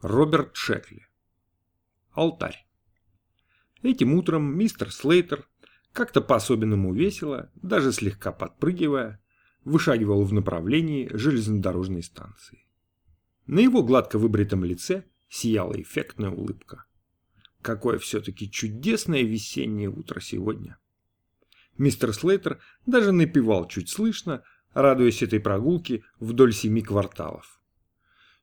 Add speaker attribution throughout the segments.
Speaker 1: Роберт Шекли. Алтарь. Этим утром мистер Слейтер, как-то по-особенному весело, даже слегка подпрыгивая, вышагивал в направлении железнодорожной станции. На его гладко выбритом лице сияла эффектная улыбка. Какое все-таки чудесное весеннее утро сегодня. Мистер Слейтер даже напевал чуть слышно, радуясь этой прогулке вдоль семи кварталов.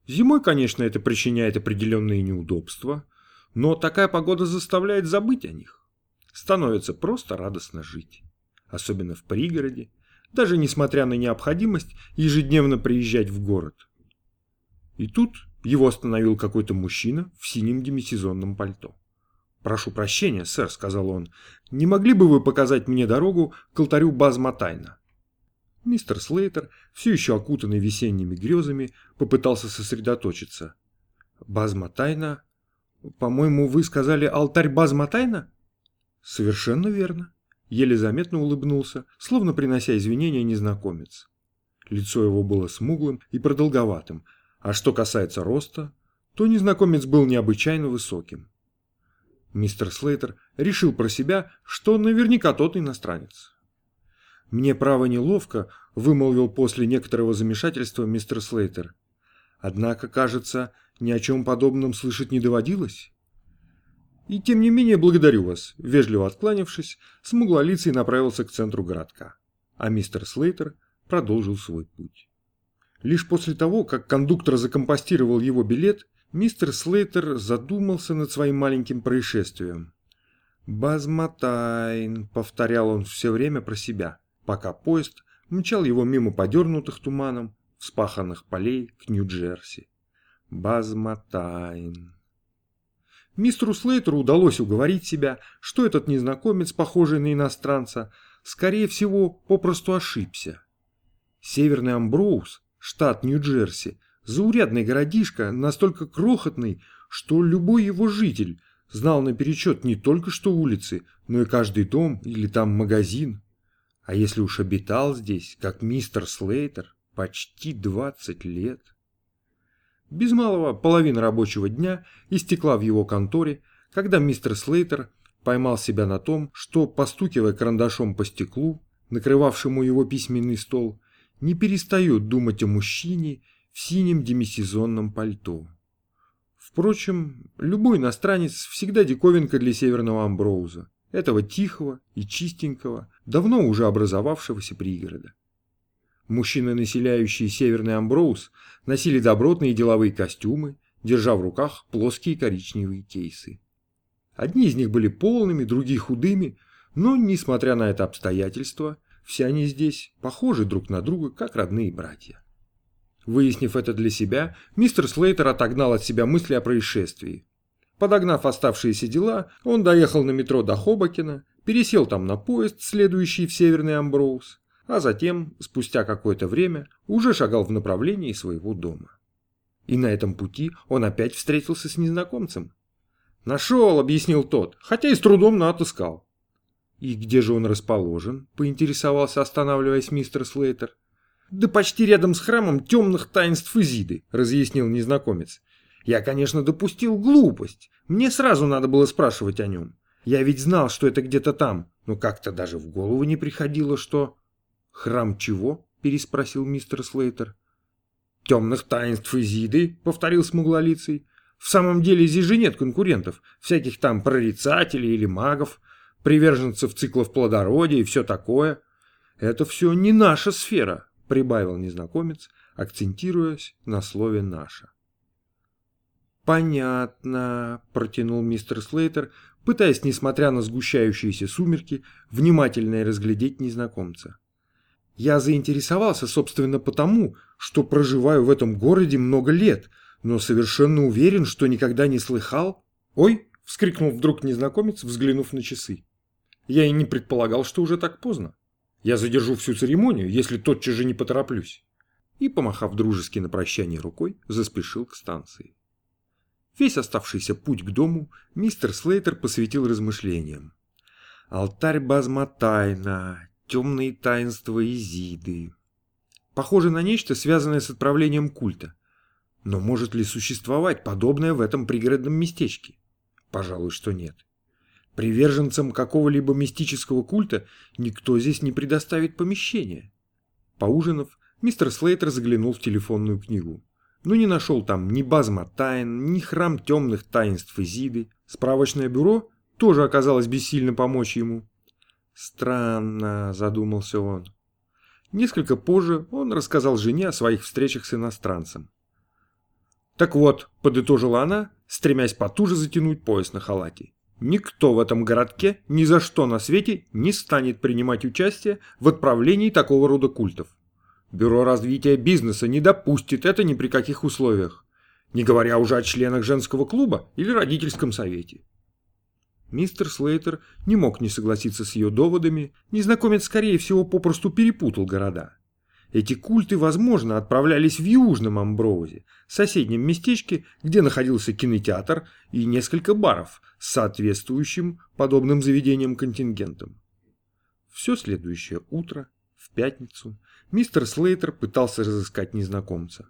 Speaker 1: Зимой, конечно, это причиняет определенные неудобства, но такая погода заставляет забыть о них. Становится просто радостно жить. Особенно в пригороде, даже несмотря на необходимость ежедневно приезжать в город. И тут его остановил какой-то мужчина в синем демисезонном пальто. «Прошу прощения, сэр», — сказал он, — «не могли бы вы показать мне дорогу к алтарю Базматайна?» Мистер Слейтер, все еще окутанный весенними грезами, попытался сосредоточиться. «Базматайна? По-моему, вы сказали алтарь Базматайна?» «Совершенно верно», — еле заметно улыбнулся, словно принося извинения незнакомец. Лицо его было смуглым и продолговатым, а что касается роста, то незнакомец был необычайно высоким. Мистер Слейтер решил про себя, что наверняка тот иностранец. «Мне право неловко», — вымолвил после некоторого замешательства мистер Слейтер. «Однако, кажется, ни о чем подобном слышать не доводилось». «И тем не менее благодарю вас», — вежливо откланившись, смуглолицый направился к центру городка, а мистер Слейтер продолжил свой путь. Лишь после того, как кондуктор закомпостировал его билет, мистер Слейтер задумался над своим маленьким происшествием. «Базматайн», — повторял он все время про себя пока поезд мчал его мимо подернутых туманом вспаханных полей к Нью-Джерси. Базматайн. Мистеру Слейтеру удалось уговорить себя, что этот незнакомец, похожий на иностранца, скорее всего, попросту ошибся. Северный Амброуз, штат Нью-Джерси, заурядный городишко, настолько крохотный, что любой его житель знал наперечет не только что улицы, но и каждый дом или там магазин. А если уж обитал здесь, как мистер Слейтер, почти 20 лет. Без малого половина рабочего дня истекла в его конторе, когда мистер Слейтер поймал себя на том, что, постукивая карандашом по стеклу, накрывавшему его письменный стол, не перестает думать о мужчине в синем демисезонном пальто. Впрочем, любой иностранец всегда диковинка для северного Амброуза этого тихого и чистенького, давно уже образовавшегося пригорода. Мужчины, населяющие Северный Амброуз, носили добротные деловые костюмы, держа в руках плоские коричневые кейсы. Одни из них были полными, другие худыми, но, несмотря на это обстоятельство, все они здесь похожи друг на друга, как родные братья. Выяснив это для себя, мистер Слейтер отогнал от себя мысли о происшествии. Подогнав оставшиеся дела, он доехал на метро до Хобокина, пересел там на поезд, следующий в Северный Амброуз, а затем, спустя какое-то время, уже шагал в направлении своего дома. И на этом пути он опять встретился с незнакомцем. «Нашел», — объяснил тот, хотя и с трудом, но отыскал. «И где же он расположен?» — поинтересовался, останавливаясь мистер Слейтер. «Да почти рядом с храмом темных таинств Изиды», — разъяснил незнакомец. Я, конечно, допустил глупость. Мне сразу надо было спрашивать о нем. Я ведь знал, что это где-то там, но как-то даже в голову не приходило, что... «Храм чего?» – переспросил мистер Слейтер. «Темных таинств Изиды», – повторил смуглолицый. «В самом деле здесь же нет конкурентов, всяких там прорицателей или магов, приверженцев циклов плодородия и все такое. Это все не наша сфера», – прибавил незнакомец, акцентируясь на слове «наша». «Понятно», – протянул мистер Слейтер, пытаясь, несмотря на сгущающиеся сумерки, внимательно разглядеть незнакомца. «Я заинтересовался, собственно, потому, что проживаю в этом городе много лет, но совершенно уверен, что никогда не слыхал...» «Ой!» – вскрикнул вдруг незнакомец, взглянув на часы. «Я и не предполагал, что уже так поздно. Я задержу всю церемонию, если тотчас же не потороплюсь». И, помахав дружески на прощание рукой, заспешил к станции. Весь оставшийся путь к дому мистер Слейтер посвятил размышлениям. Алтарь Базматайна, темные таинства Изиды. Похоже на нечто, связанное с отправлением культа. Но может ли существовать подобное в этом пригородном местечке? Пожалуй, что нет. Приверженцам какого-либо мистического культа никто здесь не предоставит помещения. Поужинав, мистер Слейтер заглянул в телефонную книгу. Но не нашел там ни базма тайн, ни храм темных таинств Изиды. Справочное бюро тоже оказалось бессильно помочь ему. Странно, задумался он. Несколько позже он рассказал жене о своих встречах с иностранцем. «Так вот», — подытожила она, стремясь потуже затянуть пояс на халате, «никто в этом городке ни за что на свете не станет принимать участие в отправлении такого рода культов. Бюро развития бизнеса не допустит это ни при каких условиях, не говоря уже о членах женского клуба или родительском совете». Мистер Слейтер не мог не согласиться с ее доводами, незнакомец, скорее всего, попросту перепутал города. Эти культы, возможно, отправлялись в Южном Амброузе, соседнем местечке, где находился кинотеатр и несколько баров с соответствующим подобным заведением контингентом. Все следующее утро, в пятницу, мистер Слейтер пытался разыскать незнакомца.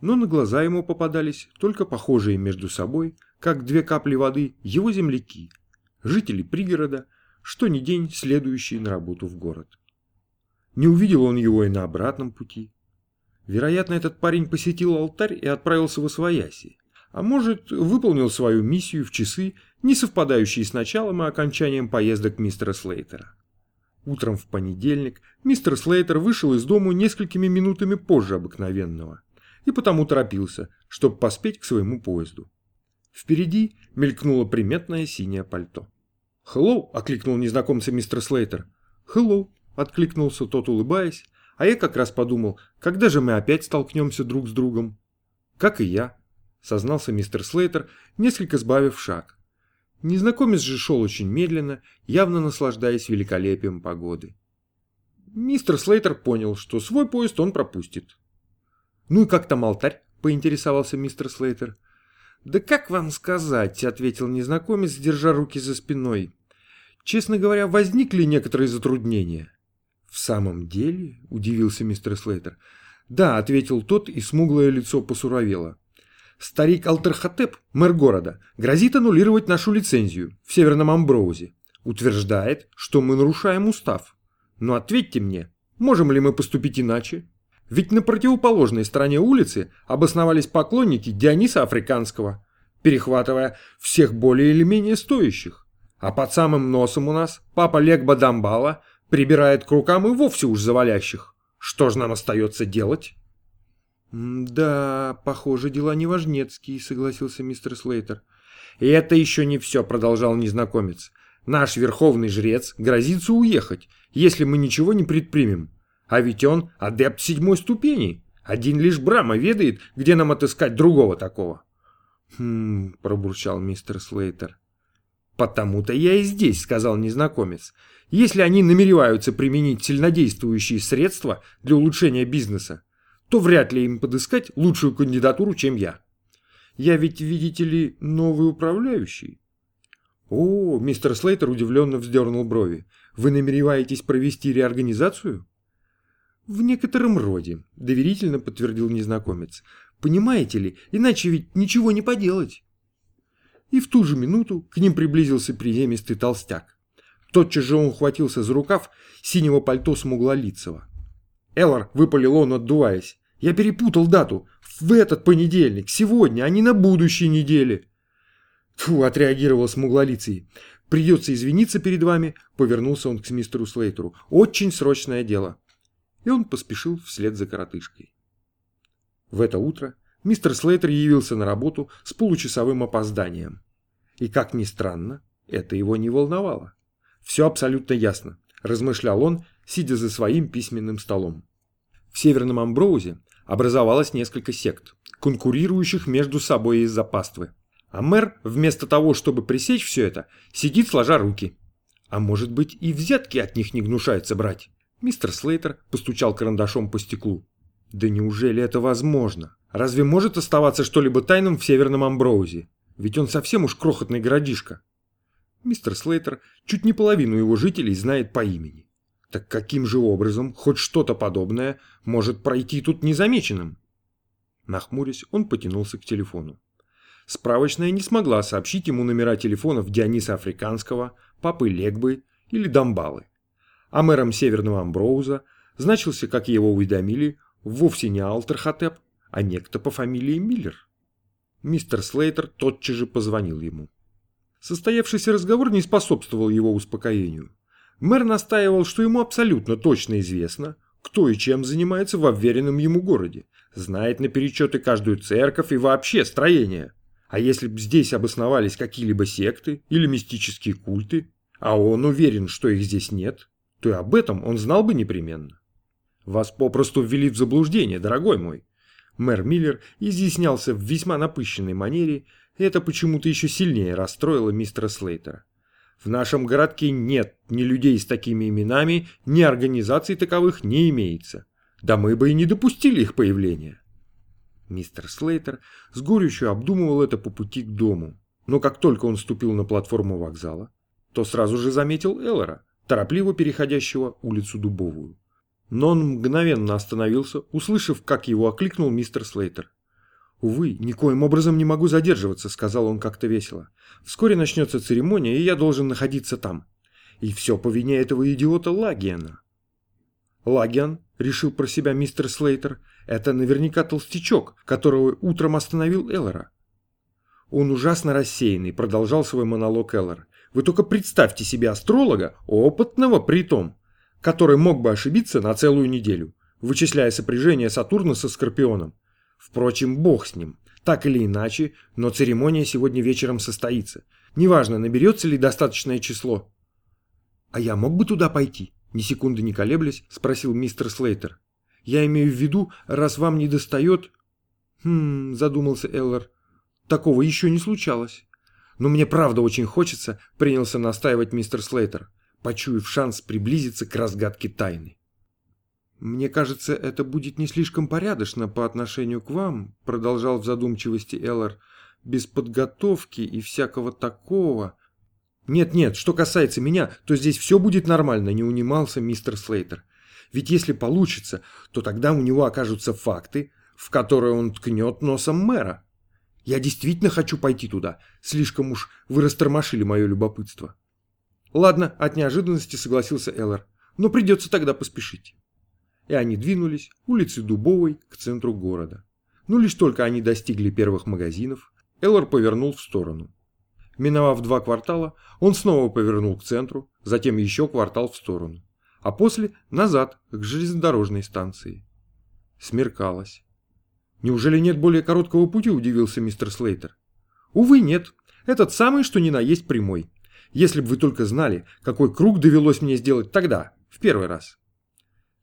Speaker 1: Но на глаза ему попадались только похожие между собой, как две капли воды, его земляки, жители пригорода, что ни день следующие на работу в город. Не увидел он его и на обратном пути. Вероятно, этот парень посетил алтарь и отправился в Освояси, а может, выполнил свою миссию в часы, не совпадающие с началом и окончанием поездок мистера Слейтера. Утром в понедельник мистер Слейтер вышел из дому несколькими минутами позже обыкновенного и потому торопился, чтобы поспеть к своему поезду. Впереди мелькнуло приметное синее пальто. «Хеллоу!» – окликнул незнакомца мистер Слейтер. «Хеллоу!» – откликнулся тот, улыбаясь, а я как раз подумал, когда же мы опять столкнемся друг с другом. «Как и я», – сознался мистер Слейтер, несколько сбавив шаг. Незнакомец же шел очень медленно, явно наслаждаясь великолепием погоды. Мистер Слейтер понял, что свой поезд он пропустит. «Ну и как там алтарь?» – поинтересовался мистер Слейтер. «Да как вам сказать?» — ответил незнакомец, держа руки за спиной. «Честно говоря, возникли некоторые затруднения». «В самом деле?» — удивился мистер Слейтер. «Да», — ответил тот, и смуглое лицо посуровело. «Старик Алтерхотеп, мэр города, грозит аннулировать нашу лицензию в Северном Амброузе. Утверждает, что мы нарушаем устав. Но ответьте мне, можем ли мы поступить иначе?» Ведь на противоположной стороне улицы обосновались поклонники Диониса Африканского, перехватывая всех более или менее стоящих. А под самым носом у нас папа Легба Дамбала прибирает к рукам и вовсе уж завалящих. Что же нам остается делать? «Да, похоже, дела не важнецкие», — согласился мистер Слейтер. «И это еще не все», — продолжал незнакомец. «Наш верховный жрец грозится уехать, если мы ничего не предпримем. А ведь он адепт седьмой ступени. Один лишь Брама ведает, где нам отыскать другого такого. «Хм...» — пробурчал мистер Слейтер. «Потому-то я и здесь», — сказал незнакомец. «Если они намереваются применить сильнодействующие средства для улучшения бизнеса, то вряд ли им подыскать лучшую кандидатуру, чем я. Я ведь, видите ли, новый управляющий». «О, мистер Слейтер удивленно вздернул брови. Вы намереваетесь провести реорганизацию?» «В некотором роде», – доверительно подтвердил незнакомец. «Понимаете ли, иначе ведь ничего не поделать». И в ту же минуту к ним приблизился приземистый толстяк. Тотчас же он ухватился за рукав синего пальто смуглолицего. «Эллар», — выпалил он, отдуваясь, — «я перепутал дату. В этот понедельник, сегодня, а не на будущей неделе». «Фу», — отреагировал смуглолицый. «Придется извиниться перед вами», — повернулся он к мистеру Слейтеру. «Очень срочное дело» и он поспешил вслед за коротышкой. В это утро мистер Слейтер явился на работу с получасовым опозданием. И, как ни странно, это его не волновало. «Все абсолютно ясно», – размышлял он, сидя за своим письменным столом. В Северном Амброузе образовалось несколько сект, конкурирующих между собой из-за паствы. А мэр, вместо того, чтобы пресечь все это, сидит сложа руки. А может быть и взятки от них не гнушается брать. Мистер Слейтер постучал карандашом по стеклу. Да неужели это возможно? Разве может оставаться что-либо тайным в Северном Амброузе? Ведь он совсем уж крохотный городишко. Мистер Слейтер чуть не половину его жителей знает по имени. Так каким же образом хоть что-то подобное может пройти тут незамеченным? Нахмурясь, он потянулся к телефону. Справочная не смогла сообщить ему номера телефонов Диониса Африканского, Папы Легбы или Дамбалы. А мэром Северного Амброуза значился, как его уведомили, вовсе не Алтерхотеп, а некто по фамилии Миллер. Мистер Слейтер тотчас же позвонил ему. Состоявшийся разговор не способствовал его успокоению. Мэр настаивал, что ему абсолютно точно известно, кто и чем занимается в обверенном ему городе, знает наперечет и каждую церковь и вообще строение. А если бы здесь обосновались какие-либо секты или мистические культы, а он уверен, что их здесь нет, то и об этом он знал бы непременно. Вас попросту ввели в заблуждение, дорогой мой. Мэр Миллер изъяснялся в весьма напыщенной манере, и это почему-то еще сильнее расстроило мистера Слейтера. В нашем городке нет ни людей с такими именами, ни организаций таковых не имеется. Да мы бы и не допустили их появления. Мистер Слейтер с горечью обдумывал это по пути к дому, но как только он ступил на платформу вокзала, то сразу же заметил Эллора, торопливо переходящего улицу Дубовую. Но он мгновенно остановился, услышав, как его окликнул мистер Слейтер. «Увы, никоим образом не могу задерживаться», — сказал он как-то весело. «Вскоре начнется церемония, и я должен находиться там. И все по вине этого идиота Лагиана». Лагиан, решил про себя мистер Слейтер, это наверняка толстячок, которого утром остановил Эллора. Он ужасно рассеянный, продолжал свой монолог Эллор. Вы только представьте себе астролога, опытного при том, который мог бы ошибиться на целую неделю, вычисляя сопряжение Сатурна со Скорпионом. Впрочем, бог с ним. Так или иначе, но церемония сегодня вечером состоится. Неважно, наберется ли достаточное число. А я мог бы туда пойти? Ни секунды не колеблясь, спросил мистер Слейтер. «Я имею в виду, раз вам не достает...» «Хм...» — задумался Эллар. «Такого еще не случалось». «Но мне правда очень хочется», — принялся настаивать мистер Слейтер, почуяв шанс приблизиться к разгадке тайны. «Мне кажется, это будет не слишком порядочно по отношению к вам», — продолжал в задумчивости Эллар, «без подготовки и всякого такого». «Нет-нет, что касается меня, то здесь все будет нормально», — не унимался мистер Слейтер. «Ведь если получится, то тогда у него окажутся факты, в которые он ткнет носом мэра. Я действительно хочу пойти туда, слишком уж вы растормошили мое любопытство». «Ладно», — от неожиданности согласился Эллар, «но придется тогда поспешить». И они двинулись улицей Дубовой к центру города. Но лишь только они достигли первых магазинов, Эллар повернул в сторону. Миновав два квартала, он снова повернул к центру, затем еще квартал в сторону, а после назад к железнодорожной станции. Смеркалось. «Неужели нет более короткого пути?» – удивился мистер Слейтер. «Увы, нет. Этот самый, что ни на есть прямой. Если бы вы только знали, какой круг довелось мне сделать тогда, в первый раз».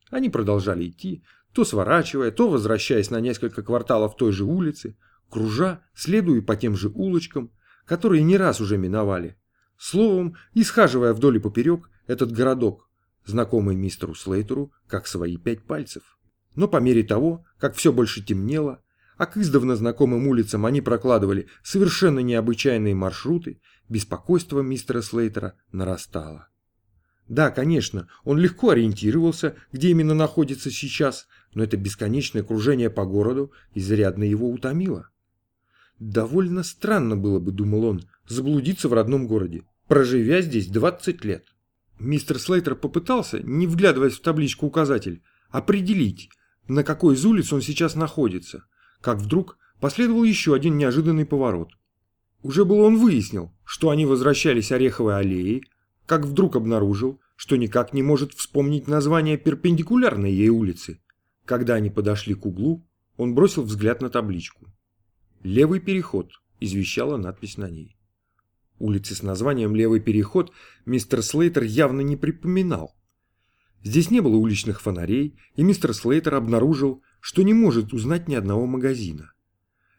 Speaker 1: Они продолжали идти, то сворачивая, то возвращаясь на несколько кварталов той же улицы, кружа, следуя по тем же улочкам, которые не раз уже миновали. Словом, исхаживая вдоль и поперек этот городок, знакомый мистеру Слейтеру как свои пять пальцев. Но по мере того, как все больше темнело, а к издавна знакомым улицам они прокладывали совершенно необычайные маршруты, беспокойство мистера Слейтера нарастало. Да, конечно, он легко ориентировался, где именно находится сейчас, но это бесконечное кружение по городу изрядно его утомило. Довольно странно было бы, думал он, заблудиться в родном городе, проживя здесь 20 лет. Мистер Слейтер попытался, не вглядываясь в табличку указатель, определить, на какой из улиц он сейчас находится, как вдруг последовал еще один неожиданный поворот. Уже было он выяснил, что они возвращались Ореховой аллеей, как вдруг обнаружил, что никак не может вспомнить название перпендикулярной ей улицы. Когда они подошли к углу, он бросил взгляд на табличку. «Левый переход», – извещала надпись на ней. Улицы с названием «Левый переход» мистер Слейтер явно не припоминал. Здесь не было уличных фонарей, и мистер Слейтер обнаружил, что не может узнать ни одного магазина.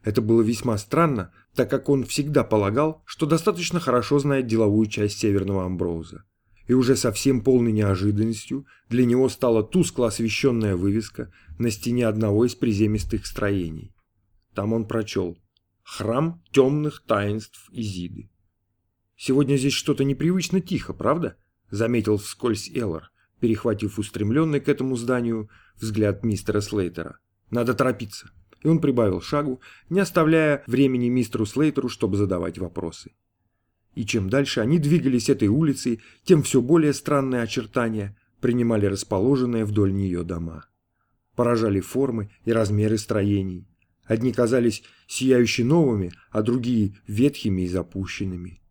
Speaker 1: Это было весьма странно, так как он всегда полагал, что достаточно хорошо знает деловую часть Северного Амброуза. И уже совсем полной неожиданностью для него стала тускло освещенная вывеска на стене одного из приземистых строений. Там он прочел «Храм темных таинств Изиды». «Сегодня здесь что-то непривычно тихо, правда?» — заметил вскользь Эллар, перехватив устремленный к этому зданию взгляд мистера Слейтера. «Надо торопиться. И он прибавил шагу, не оставляя времени мистеру Слейтеру, чтобы задавать вопросы. И чем дальше они двигались этой улицей, тем все более странные очертания принимали расположенные вдоль нее дома. Поражали формы и размеры строений. Одни казались сияющие новыми, а другие ветхими и запущенными.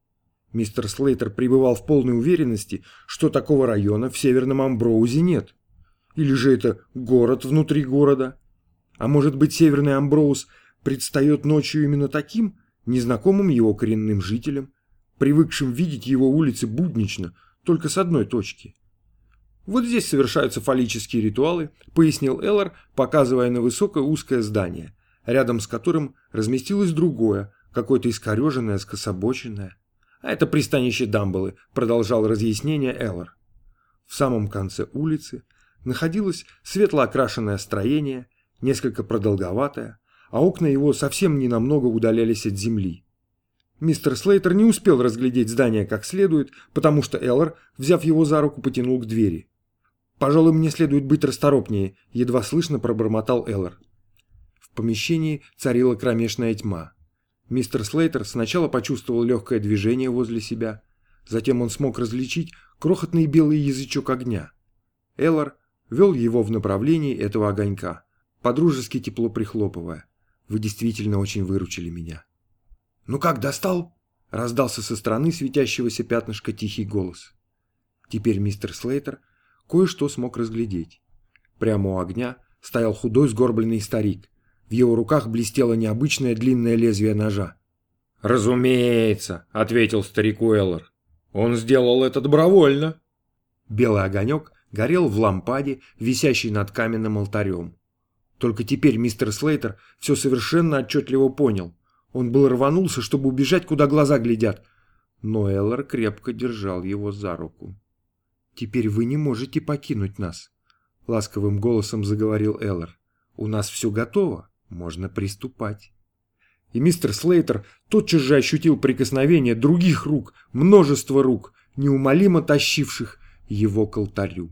Speaker 1: Мистер Слейтер пребывал в полной уверенности, что такого района в Северном Амброузе нет. Или же это город внутри города? А может быть, Северный Амброуз предстает ночью именно таким, незнакомым его коренным жителям, привыкшим видеть его улицы буднично, только с одной точки. Вот здесь совершаются фаллические ритуалы, пояснил Эллар, показывая на высокое узкое здание, рядом с которым разместилось другое, какое-то искореженное, скособоченное. А это пристанище Дамблы, продолжал разъяснение Эллар. В самом конце улицы находилось светло окрашенное строение, несколько продолговатое, а окна его совсем ненамного удалялись от земли. Мистер Слейтер не успел разглядеть здание как следует, потому что Эллар, взяв его за руку, потянул к двери. «Пожалуй, мне следует быть расторопнее», — едва слышно пробормотал Эллар. В помещении царила кромешная тьма. Мистер Слейтер сначала почувствовал легкое движение возле себя, затем он смог различить крохотный белый язычок огня. Эллар вел его в направлении этого огонька, подружески тепло прихлопывая. «Вы действительно очень выручили меня». «Ну как, достал?» — раздался со стороны светящегося пятнышка тихий голос. Теперь мистер Слейтер кое-что смог разглядеть. Прямо у огня стоял худой сгорбленный старик, в его руках блестело необычное длинное лезвие ножа. «Разумеется», — ответил старику Эллар. «Он сделал это добровольно». Белый огонек горел в лампаде, висящей над каменным алтарем. Только теперь мистер Слейтер все совершенно отчетливо понял. Он был рванулся, чтобы убежать, куда глаза глядят. Но Эллар крепко держал его за руку. «Теперь вы не можете покинуть нас», — ласковым голосом заговорил Эллар. «У нас все готово можно приступать. И мистер Слейтер тотчас же ощутил прикосновение других рук, множество рук, неумолимо тащивших его к алтарю.